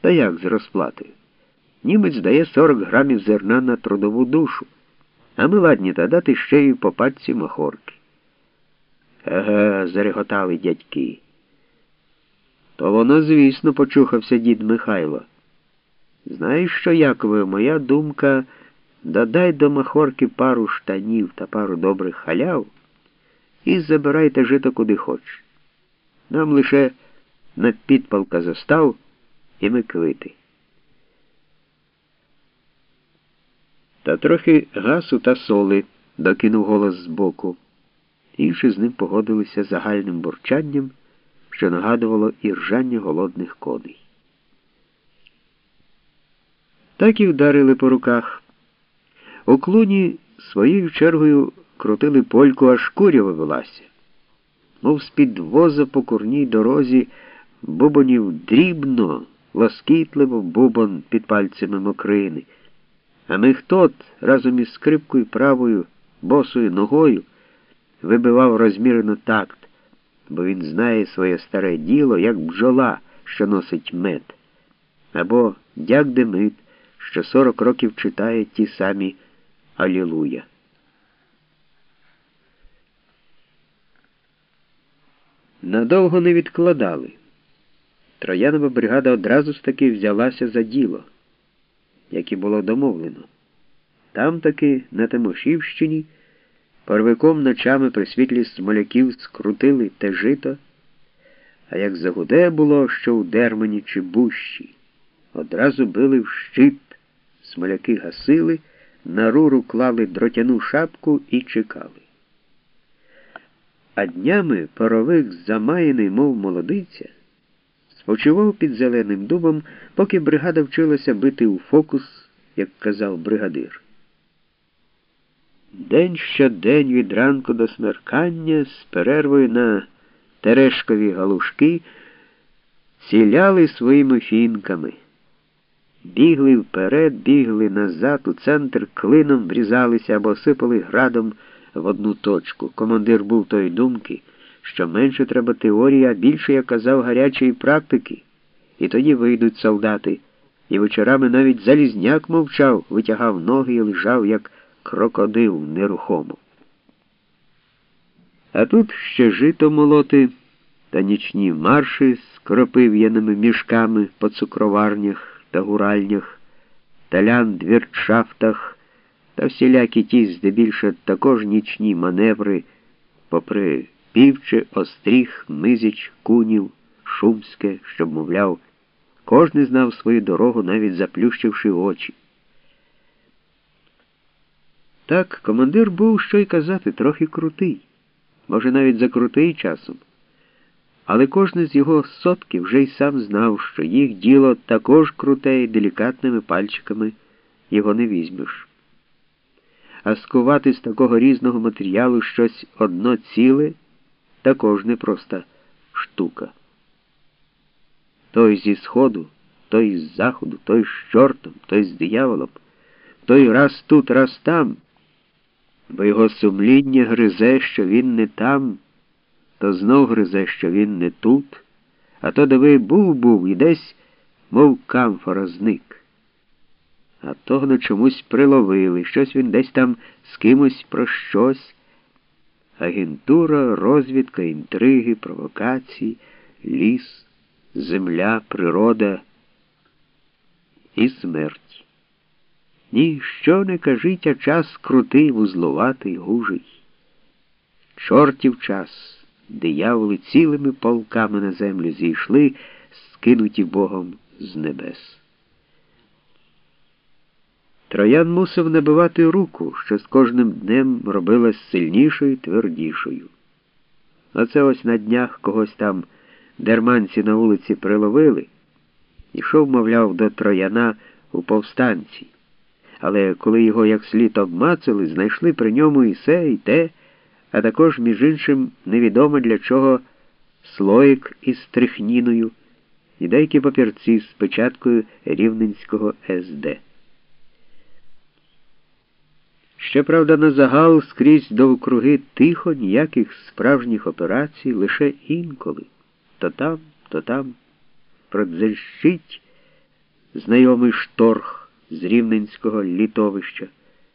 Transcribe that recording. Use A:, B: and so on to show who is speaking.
A: Та як з розплатою? Німець дає 40 грамів зерна на трудову душу, а ми ладні та дати ще й по пачці махорки. Еге, зареготали дядьки. То воно, звісно, почухався дід Михайло. Знаєш що, Якове, моя думка, додай до махорки пару штанів та пару добрих халяв і забирайте жито куди хоч. Нам лише на підпалка застав і ми квити. Та трохи гасу та соли, докинув голос збоку. Інші з ним погодилися загальним бурчанням, що нагадувало іржання голодних коней. Так і вдарили по руках. У клуні своєю чергою крутили польку, аж куря вивелася. Мов з-під воза по курній дорозі бубонів дрібно, лоскітливо бубон під пальцями мокрини. А Михтот разом із скрипкою правою босою ногою вибивав розмірено такт, бо він знає своє старе діло, як бджола, що носить мед, або дяк Демит, що сорок років читає ті самі Алілуя. Надовго не відкладали. Троянова бригада одразу ж таки взялася за діло, як і було домовлено. Там таки, на Тимошівщині, Парвиком ночами при світлі смоляків скрутили те жито, а як загуде було, що у дермані чи бущі, одразу били в щит, смоляки гасили, на руру клали дротяну шапку і чекали. А днями паровик, замаяний, мов молодиця, спочивав під зеленим дубом, поки бригада вчилася бити у фокус, як казав бригадир. День щодень від ранку до смеркання з перервою на терешкові галушки ціляли своїми фінками. Бігли вперед, бігли назад, у центр клином врізалися або сипали градом в одну точку. Командир був тої думки, що менше треба теорії, а більше, як казав, гарячої практики. І тоді вийдуть солдати. І вечорами навіть Залізняк мовчав, витягав ноги і лежав, як крокодил нерухомо. А тут ще жито молоти та нічні марші з кропив'яними мішками по цукроварнях та гуральнях, талян двіртшафтах та всілякі ті, здебільше також нічні маневри, попри півче, остріг, мизіч, кунів, шумське, щоб, мовляв, кожний знав свою дорогу, навіть заплющивши очі. Так, командир був, що й казати, трохи крутий, може, навіть закрутий часом. Але кожен з його сотків вже й сам знав, що їх діло також круте і делікатними пальчиками його не візьмеш. А скувати з такого різного матеріалу щось одно ціле також непроста штука. Той зі сходу, той з заходу, той з чортом, той з дияволом, той раз тут, раз там бо його сумління гризе, що він не там, то знов гризе, що він не тут, а то диви був був і десь, мов камфора, зник. А того на чомусь приловили, щось він десь там з кимось про щось. Агентура, розвідка, інтриги, провокації, ліс, земля, природа і смерть. Ні, що не кажіть, а час крутий, вузлуватий, гужий. Чортів час, дияволи цілими полками на землю зійшли, скинуті Богом з небес. Троян мусив набивати руку, що з кожним днем робилась сильнішою, твердішою. Оце ось на днях когось там дерманці на вулиці приловили, ішов, мовляв, до трояна у повстанці але коли його як слід обмацали, знайшли при ньому і се, і те, а також, між іншим, невідомо для чого слоїк із стрихніною і деякі папірці з печаткою Рівненського СД. Щоправда, на загал скрізь довкруги тихо, ніяких справжніх операцій, лише інколи. То там, то там продзищить знайомий шторх з рівненського літовища.